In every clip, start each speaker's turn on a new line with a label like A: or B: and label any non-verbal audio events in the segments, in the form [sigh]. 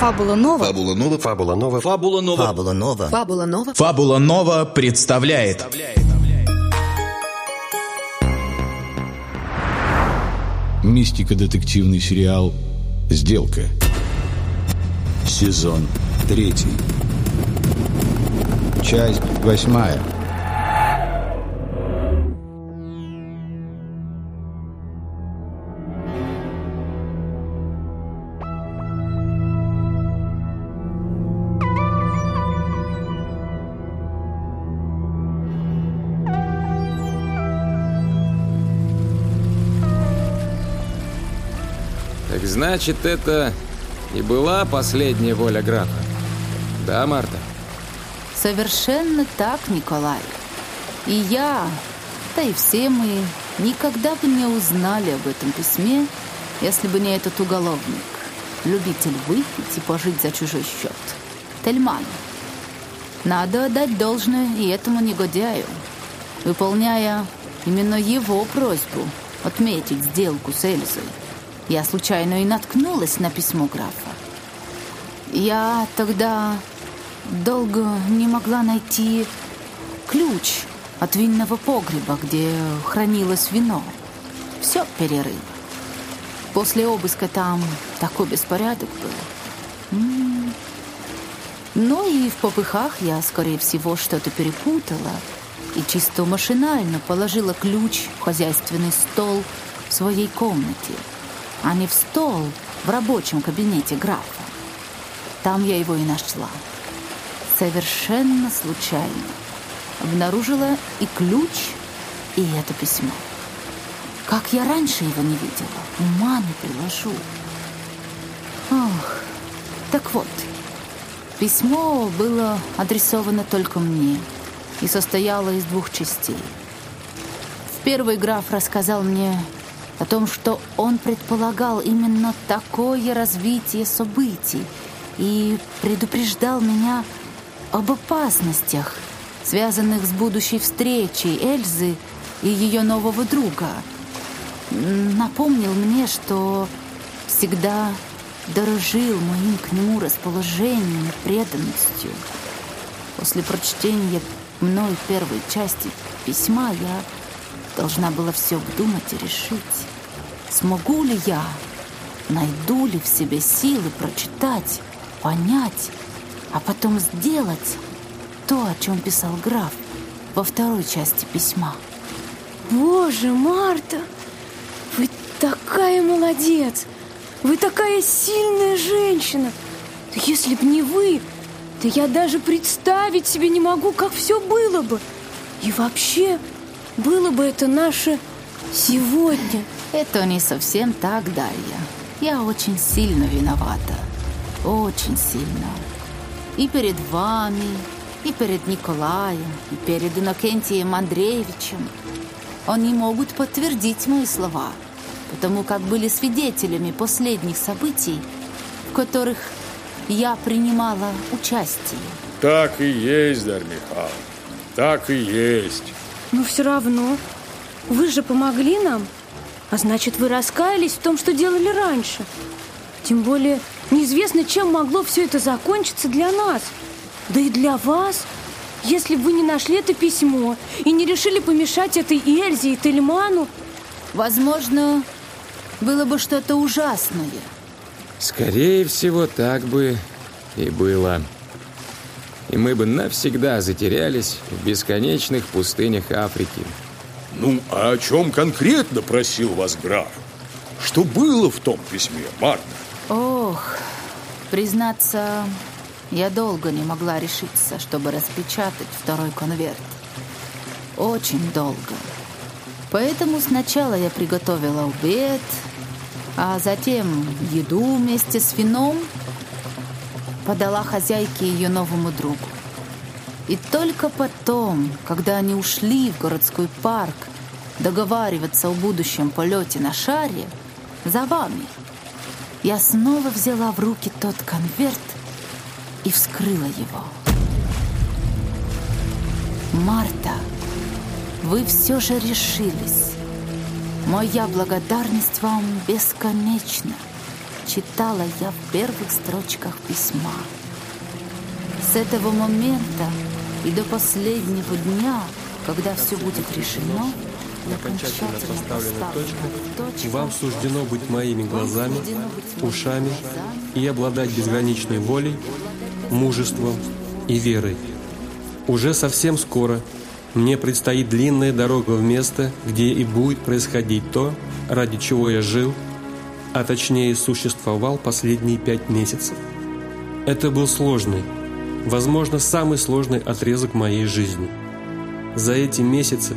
A: Фабула Нова.
B: Фабула Нова.
C: Фабула Нова.
D: Фабула Нова.
E: Фабула Нова.
A: Фабула Нова.
D: Фабула Нова представляет
F: Мистико-детективный сериал «Сделка». Сезон третий. Часть восьмая.
G: Так значит, это и была последняя воля графа. Да, Марта?
H: Совершенно так, Николай. И я, да и все мы, никогда бы не узнали об этом письме, если бы не этот уголовник. Любитель выпить и пожить за чужой счет. Тельман. Надо отдать должное и этому негодяю. Выполняя именно его просьбу отметить сделку с Эльзой, я случайно и наткнулась на письмо графа. Я тогда долго не могла найти ключ от винного погреба, где хранилось вино. Все перерыв. После обыска там такой беспорядок был. М. Ну и в попыхах я, скорее всего, что-то перепутала и чисто машинально положила ключ в хозяйственный стол в своей комнате, а не в стол в рабочем кабинете графа. Там я его и нашла. Совершенно случайно. Обнаружила и ключ, и это письмо. Как я раньше его не видела, ума не приложу. Ох, так вот, письмо было адресовано только мне и состояло из двух частей. В первый граф рассказал мне о том, что он предполагал именно такое развитие событий и предупреждал меня об опасностях, связанных с будущей встречей Эльзы и ее нового друга. Напомнил мне, что всегда дорожил моим к нему расположением и преданностью. После прочтения мной первой части письма я должна была все обдумать и решить, смогу ли я, найду ли в себе силы прочитать, понять, а потом сделать то, о чем писал граф во второй части письма.
I: Боже, Марта, вы такая молодец! Вы такая сильная женщина! Да если б не вы, то я даже представить себе не могу, как все было бы. И вообще, было бы это наше сегодня.
H: Это не совсем так, Дарья. Я очень сильно виновата. Очень сильно. И перед вами, и перед Николаем, и перед Иннокентием Андреевичем. Они могут подтвердить мои слова, потому как были свидетелями последних событий, в которых я принимала участие.
J: Так и есть, Дарья Михайловна, так и есть.
I: Но все равно, вы же помогли нам, а значит, вы раскаялись в том, что делали раньше. Тем более, неизвестно, чем могло все это закончиться для нас. Да и для вас, если бы вы не нашли это письмо и не решили помешать этой Эльзе и Тельману.
H: Возможно, было бы что-то ужасное.
G: Скорее всего, так бы и было. И мы бы навсегда затерялись в бесконечных пустынях Африки.
J: Ну, а о чем конкретно просил вас граф? Что было в том письме, Марта?
H: Ох, признаться, я долго не могла решиться, чтобы распечатать второй конверт. Очень долго. Поэтому сначала я приготовила обед, а затем еду вместе с вином подала хозяйке ее новому другу. И только потом, когда они ушли в городской парк договариваться о будущем полете на шаре, за вами, я снова взяла в руки тот конверт и вскрыла его. Марта, вы все же решились. Моя благодарность вам бесконечна. Прочитала я в первых строчках письма. С этого момента и до последнего дня, когда все будет решено,
A: окончательно поставлена точка, вам суждено быть моими глазами, ушами и обладать безграничной волей, мужеством и верой. Уже совсем скоро мне предстоит длинная дорога в место, где и будет происходить то, ради чего я жил, а точнее существовал последние пять месяцев. Это был сложный, возможно, самый сложный отрезок моей жизни. За эти месяцы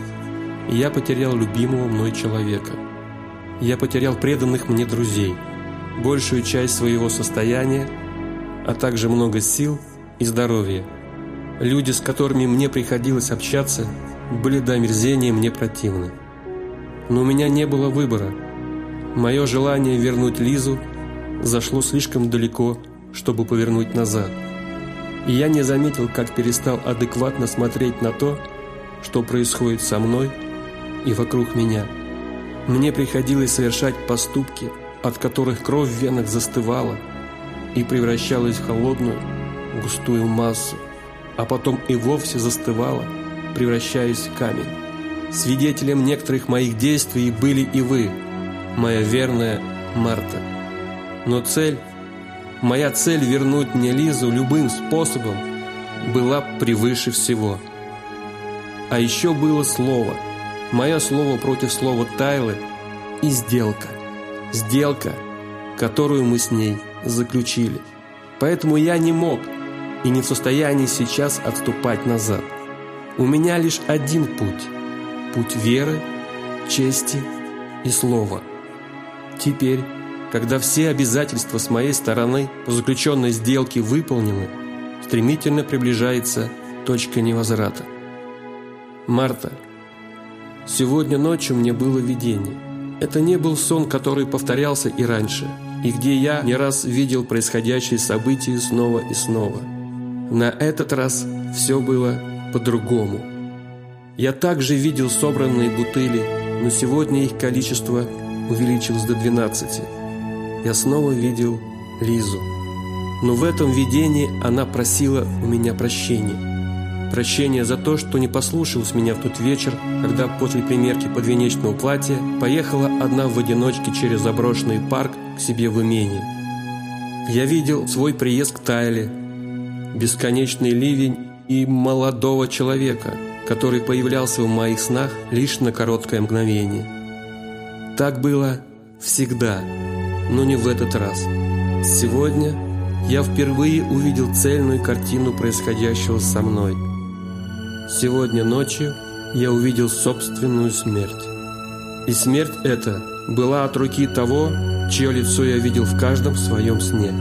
A: я потерял любимого мной человека. Я потерял преданных мне друзей, большую часть своего состояния, а также много сил и здоровья. Люди, с которыми мне приходилось общаться, были до омерзения мне противны. Но у меня не было выбора. Мое желание вернуть Лизу зашло слишком далеко, чтобы повернуть назад. И я не заметил, как перестал адекватно смотреть на то, что происходит со мной и вокруг меня. Мне приходилось совершать поступки, от которых кровь в венах застывала и превращалась в холодную, густую массу, а потом и вовсе застывала, превращаясь в камень. Свидетелем некоторых моих действий были и вы, моя верная Марта. Но цель, моя цель вернуть мне Лизу любым способом была превыше всего. А еще было слово – Мое слово против слова Тайлы и сделка. Сделка, которую мы с ней заключили. Поэтому я не мог и не в состоянии сейчас отступать назад. У меня лишь один путь. Путь веры, чести и слова. Теперь, когда все обязательства с моей стороны по заключенной сделке выполнены, стремительно приближается точка невозврата. Марта – Сегодня ночью мне было видение. Это не был сон, который повторялся и раньше, и где я не раз видел происходящие события снова и снова. На этот раз все было по-другому. Я также видел собранные бутыли, но сегодня их количество увеличилось до 12. Я снова видел Лизу. Но в этом видении она просила у меня прощения. Прощение за то, что не послушалась меня в тот вечер, когда после примерки подвенечного платья поехала одна в одиночке через заброшенный парк к себе в имение. Я видел свой приезд к Тайле, бесконечный ливень и молодого человека, который появлялся в моих снах лишь на короткое мгновение. Так было всегда, но не в этот раз. Сегодня я впервые увидел цельную картину происходящего со мной – Сегодня ночью я увидел собственную смерть. И смерть эта была от руки того, чье лицо я видел в каждом своем сне.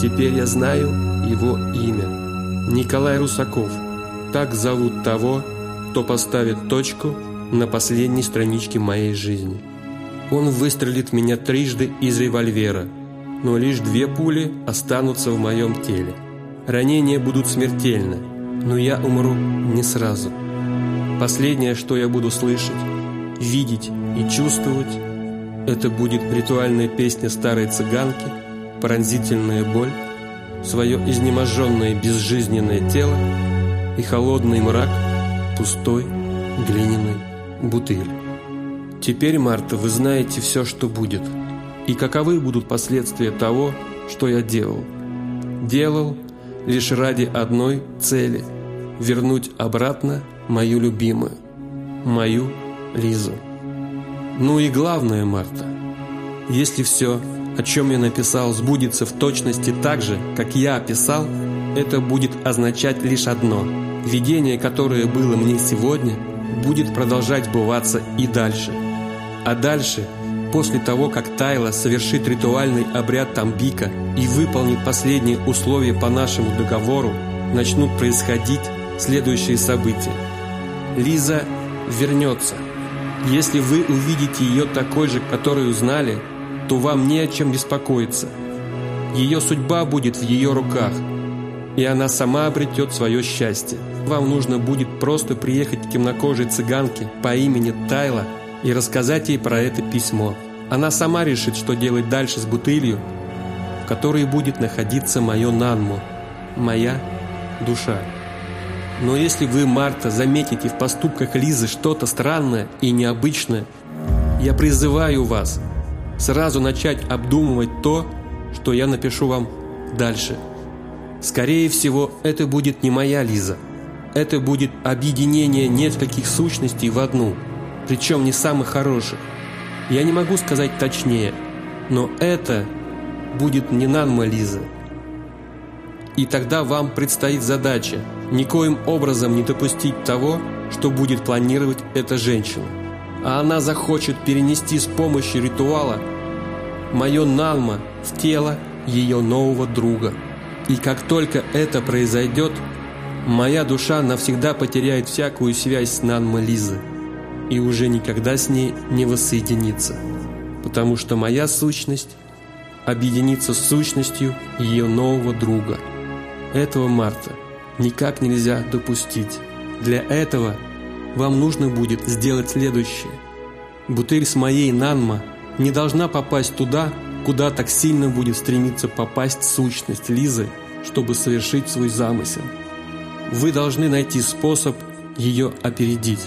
A: Теперь я знаю его имя. Николай Русаков. Так зовут того, кто поставит точку на последней страничке моей жизни. Он выстрелит меня трижды из револьвера, но лишь две пули останутся в моем теле. Ранения будут смертельны, но я умру не сразу. Последнее, что я буду слышать, видеть и чувствовать, это будет ритуальная песня старой цыганки, пронзительная боль, свое изнеможенное безжизненное тело и холодный мрак пустой глиняной бутыли. Теперь, Марта, вы знаете все, что будет, и каковы будут последствия того, что я делал. Делал лишь ради одной цели – вернуть обратно мою любимую, мою Лизу. Ну и главное, Марта, если все, о чем я написал, сбудется в точности так же, как я описал, это будет означать лишь одно – видение, которое было мне сегодня, будет продолжать сбываться и дальше. А дальше – После того, как Тайла совершит ритуальный обряд Тамбика и выполнит последние условия по нашему договору, начнут происходить следующие события. Лиза вернется. Если вы увидите ее такой же, которую знали, то вам не о чем беспокоиться. Ее судьба будет в ее руках, и она сама обретет свое счастье. Вам нужно будет просто приехать к темнокожей цыганке по имени Тайла и рассказать ей про это письмо. Она сама решит, что делать дальше с бутылью, которой будет находиться мое нанмо, моя душа. Но если вы, Марта, заметите в поступках Лизы что-то странное и необычное, я призываю вас сразу начать обдумывать то, что я напишу вам дальше. Скорее всего, это будет не моя Лиза. Это будет объединение нескольких сущностей в одну, причем не самых хороших. Я не могу сказать точнее, но это будет не Нанма Лиза. И тогда вам предстоит задача никоим образом не допустить того, что будет планировать эта женщина. А она захочет перенести с помощью ритуала мое Нанма в тело ее нового друга. И как только это произойдет, моя душа навсегда потеряет всякую связь с Нанма Лизы и уже никогда с ней не воссоединится, потому что моя сущность объединится с сущностью ее нового друга. Этого Марта никак нельзя допустить. Для этого вам нужно будет сделать следующее. Бутыль с моей Нанма не должна попасть туда, куда так сильно будет стремиться попасть сущность Лизы, чтобы совершить свой замысел. Вы должны найти способ ее опередить.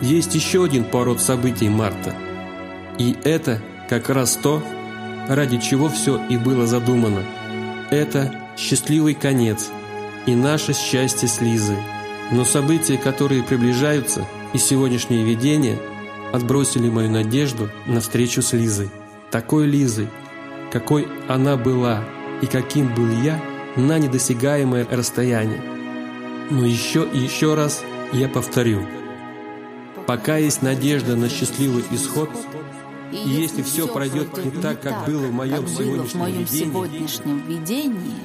A: Есть еще один пород событий Марта. И это как раз то, ради чего все и было задумано. Это счастливый конец и наше счастье с Лизой. Но события, которые приближаются, и сегодняшнее видение отбросили мою надежду на встречу с Лизой такой Лизой, какой она была и каким был я на недосягаемое расстояние. Но еще и еще раз я повторю. Пока есть надежда на счастливый исход, и если все пройдет не так, как было в моем, сегодняшнем,
H: в моем
A: видении,
H: сегодняшнем видении,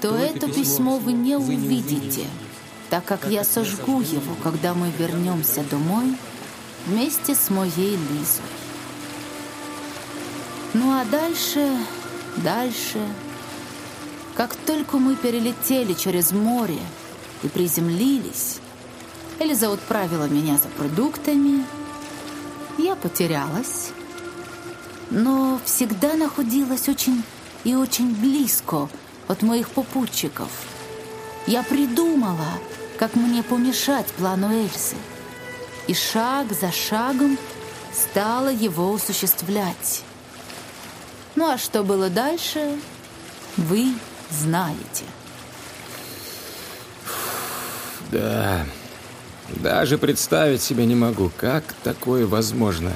H: то это письмо вы не увидите, так как я сожгу его, когда мы вернемся домой вместе с моей Лизой. Ну а дальше, дальше... Как только мы перелетели через море и приземлились, Элиза отправила меня за продуктами. Я потерялась, но всегда находилась очень и очень близко от моих попутчиков. Я придумала, как мне помешать плану Эльзы, и шаг за шагом стала его осуществлять. Ну а что было дальше, вы знаете.
G: Да, даже представить себе не могу, как такое возможно.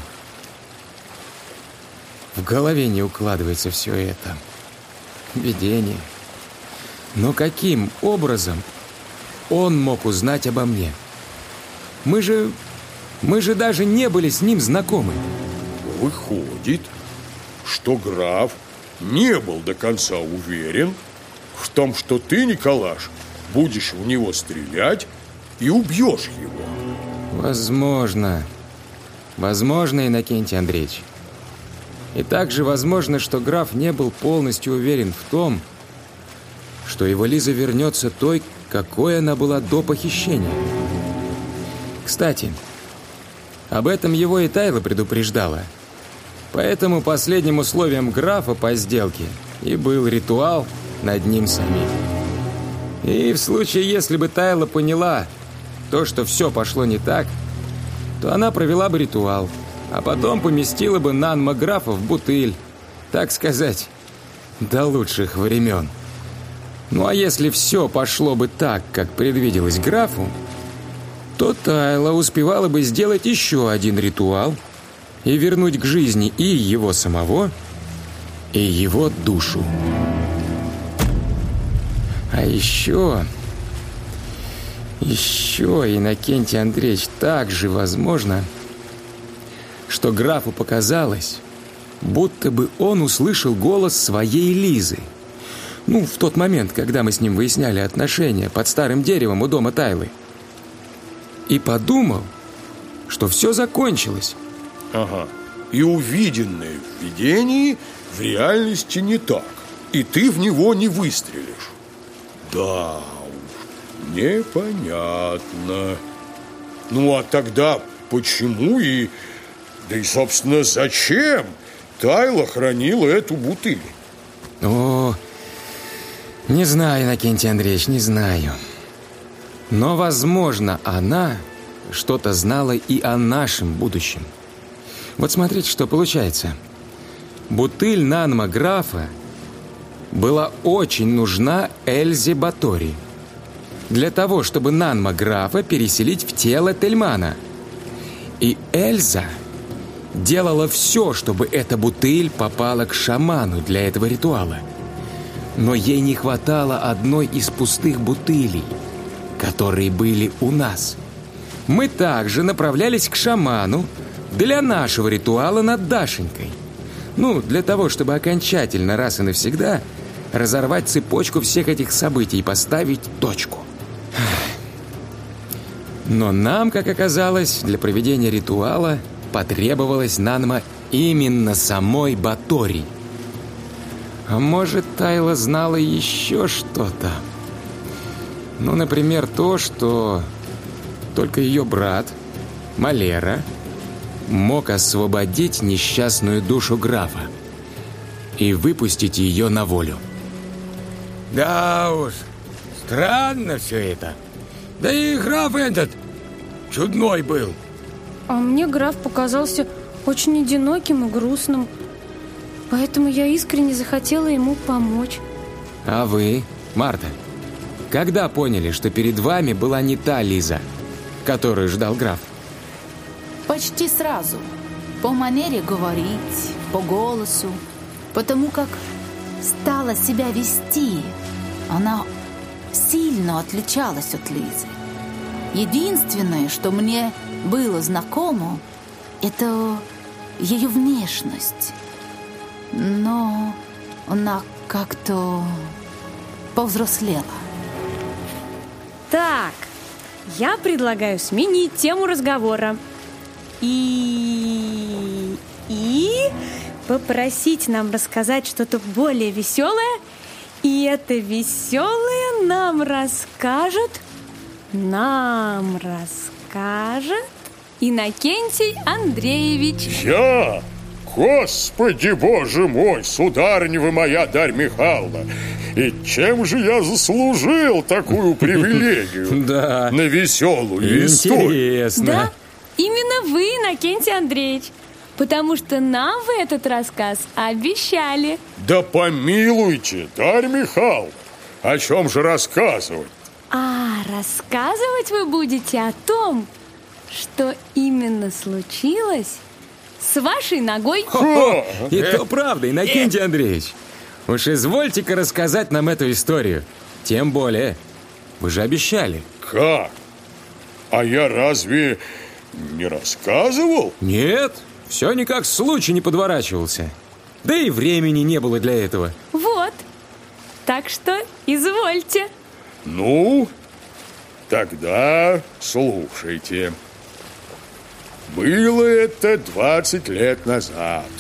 G: В голове не укладывается все это. Видение. Но каким образом он мог узнать обо мне? Мы же... Мы же даже не были с ним знакомы.
J: Выходит, что граф не был до конца уверен в том, что ты, Николаш, будешь в него стрелять и убьешь его.
G: Возможно. Возможно, Иннокентий Андреевич. И также возможно, что граф не был полностью уверен в том, что его Лиза вернется той, какой она была до похищения. Кстати, об этом его и Тайла предупреждала – Поэтому последним условием графа по сделке и был ритуал над ним самим. И в случае, если бы Тайла поняла то, что все пошло не так, то она провела бы ритуал, а потом поместила бы Нанма графа в бутыль, так сказать, до лучших времен. Ну а если все пошло бы так, как предвиделось графу, то Тайла успевала бы сделать еще один ритуал – и вернуть к жизни и его самого, и его душу. А еще... Еще, Иннокентий Андреевич, также возможно, что графу показалось, будто бы он услышал голос своей Лизы. Ну, в тот момент, когда мы с ним выясняли отношения под старым деревом у дома Тайлы. И подумал, что все закончилось,
J: Ага. И увиденное в видении в реальности не так. И ты в него не выстрелишь. Да непонятно. Ну а тогда почему и... Да и, собственно, зачем Тайла хранила эту бутыль?
G: О, не знаю, Иннокентий Андреевич, не знаю. Но, возможно, она что-то знала и о нашем будущем. Вот смотрите, что получается. Бутыль наномографа была очень нужна Эльзе Батори для того, чтобы нанмографа переселить в тело Тельмана. И Эльза делала все, чтобы эта бутыль попала к шаману для этого ритуала. Но ей не хватало одной из пустых бутылей, которые были у нас. Мы также направлялись к шаману для нашего ритуала над Дашенькой. Ну, для того, чтобы окончательно раз и навсегда разорвать цепочку всех этих событий и поставить точку. Но нам, как оказалось, для проведения ритуала потребовалась нанма именно самой Батори. А может, Тайла знала еще что-то? Ну, например, то, что только ее брат, Малера, мог освободить несчастную душу графа и выпустить ее на волю.
B: Да уж, странно все это. Да и граф этот чудной был.
I: А мне граф показался очень одиноким и грустным. Поэтому я искренне захотела ему помочь.
G: А вы, Марта, когда поняли, что перед вами была не та Лиза, которую ждал граф?
H: Почти сразу. По манере говорить, по голосу, потому как стала себя вести. Она сильно отличалась от Лизы. Единственное, что мне было знакомо, это ее внешность. Но она как-то повзрослела.
I: Так, я предлагаю сменить тему разговора. И... И попросить нам рассказать что-то более веселое. И это веселое нам расскажет нам расскажет Иннокентий Андреевич.
J: Я? Господи, боже мой, сударыня вы моя, Дарь Михайловна, и чем же я заслужил такую [laughs] привилегию?
G: Да.
J: На веселую историю.
G: Интересно.
I: Да, именно вы, Иннокентий Андреевич. Потому что нам вы этот рассказ обещали.
J: Да помилуйте, Дарь Михайловна, о чем же рассказывать?
I: А рассказывать вы будете о том, что именно случилось с вашей ногой.
J: Ха!
G: И то правда, Иннокентий Андреевич. Уж извольте-ка рассказать нам эту историю. Тем более, вы же обещали.
J: Как? А я разве не рассказывал?
G: Нет, все никак случай не подворачивался. Да и времени не было для этого.
I: Вот. Так что извольте.
J: Ну, тогда слушайте. Было это 20 лет назад.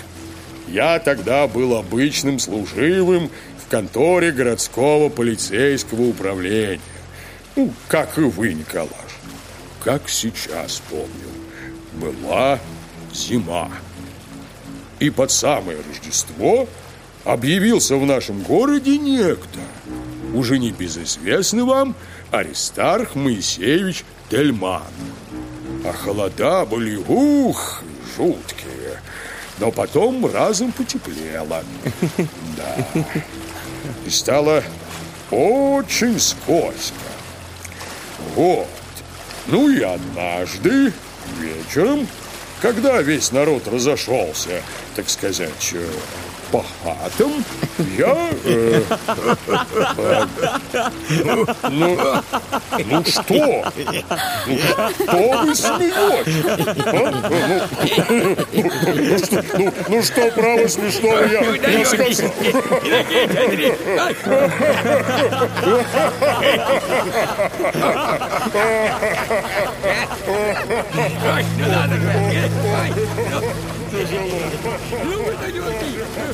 J: Я тогда был обычным служивым в конторе городского полицейского управления. Ну, как и вы, Николаш. Как сейчас помню. Была зима. И под самое Рождество объявился в нашем городе некто, уже не безызвестный вам Аристарх Моисеевич Тельман. А холода были, ух, жуткие. Но потом разом потеплело. [laughs] Да. И стало очень скользко. Вот. Ну и однажды вечером, когда весь народ разошелся, так сказать, пахатом, я... Э, э, ну, ну, ну что? Ну что вы смеетесь? А? Ну, ну, ну что, право смешного я, я сказал?
H: Ой, ну надо, Ой, ну, тяжело. Ну, вы даете.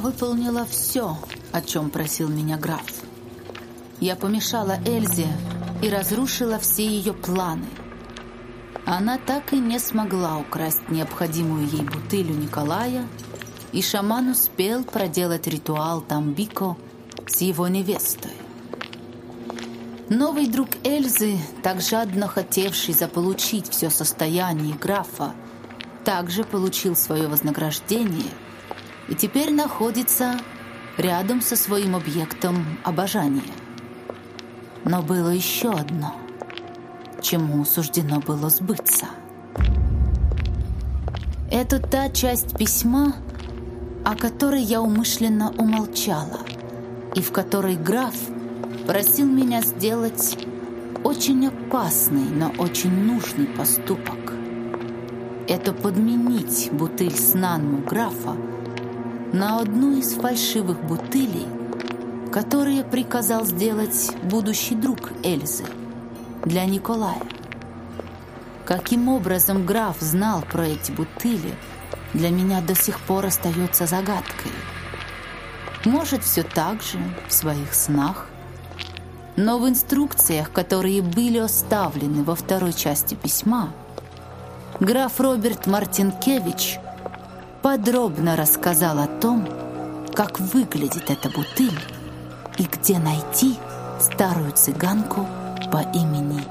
H: Выполнила все, о чем просил меня граф. Я помешала Эльзе и разрушила все ее планы. Она так и не смогла украсть необходимую ей бутыль у Николая, и шаман успел проделать ритуал Тамбико с его невестой. Новый друг Эльзы, так жадно хотевший заполучить все состояние графа, также получил свое вознаграждение и теперь находится рядом со своим объектом обожания. Но было еще одно, чему суждено было сбыться. Это та часть письма, о которой я умышленно умолчала, и в которой граф просил меня сделать очень опасный, но очень нужный поступок. Это подменить бутыль с Нанму графа на одну из фальшивых бутылей, которые приказал сделать будущий друг Эльзы для Николая. Каким образом граф знал про эти бутыли, для меня до сих пор остается загадкой. Может, все так же в своих снах, но в инструкциях, которые были оставлены во второй части письма, граф Роберт Мартинкевич подробно рассказал о том, как выглядит эта бутыль и где найти старую цыганку по имени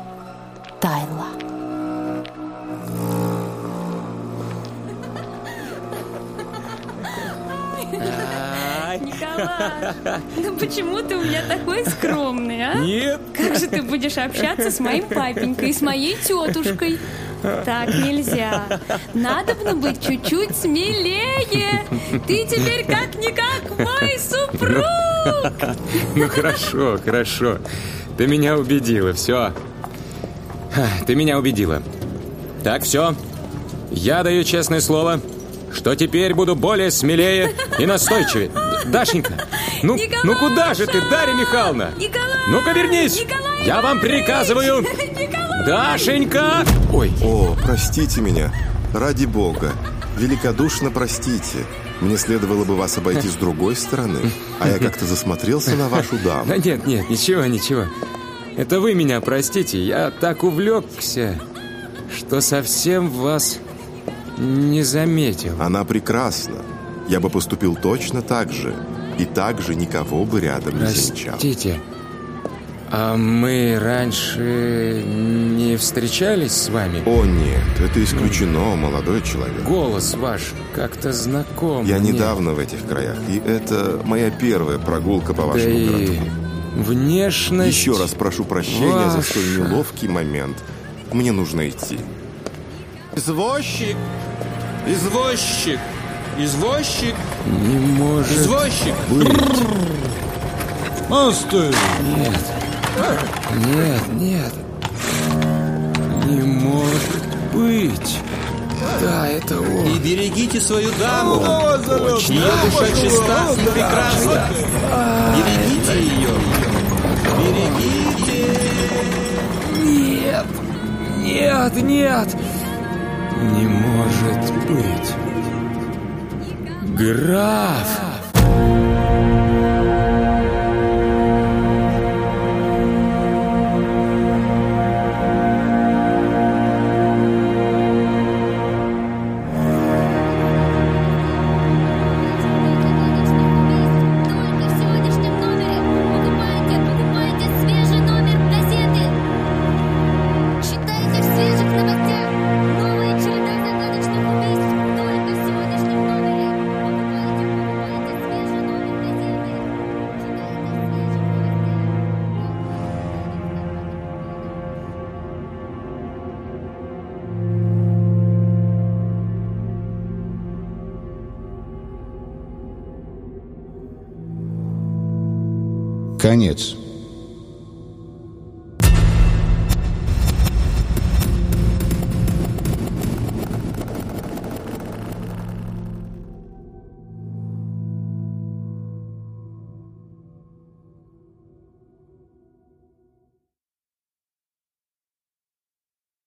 H: Тайла.
I: Николай, ну почему ты у меня такой скромный, а?
B: Нет.
I: Как же ты будешь общаться с моим папенькой и с моей тетушкой? Так нельзя. Надо бы быть чуть-чуть смелее. Ты теперь как-никак мой супруг.
G: Ну хорошо, хорошо. Ты меня убедила, все. Ты меня убедила. Так, все. Я даю честное слово, что теперь буду более смелее и настойчивее. Дашенька, ну, ну куда же ты, Дарья Михайловна?
I: Николай!
G: Ну-ка вернись!
I: Николай
G: Я вам приказываю! Дашенька! Ой,
C: О, простите меня. Ради бога. Великодушно простите. Мне следовало бы вас обойти с другой стороны, а я как-то засмотрелся на вашу даму.
G: Да нет, нет, ничего, ничего. Это вы меня простите, я так увлекся, что совсем вас не заметил.
C: Она прекрасна. Я бы поступил точно так же. И так же никого бы рядом не замечал.
G: Простите, а мы раньше не встречались с вами?
C: О нет, это исключено, молодой человек.
G: Голос ваш как-то знаком.
C: Я
G: мне.
C: недавно в этих краях, и это моя первая прогулка по
G: Да
C: вашему
G: и внешность...
C: Еще раз прошу прощения за столь
G: ваша.
C: неловкий момент. Мне нужно идти.
A: Извозчик! Извозчик! Извозчик!
G: Не может
A: Извозчик!
F: Постой!
G: Нет. Нет, нет. Не может быть. Да, это он.
A: И берегите свою даму! Ее душа чиста и прекрасна! Берегите ее! Берегите!
G: Нет. Нет, нет. Не может быть. Граф.
F: Конец.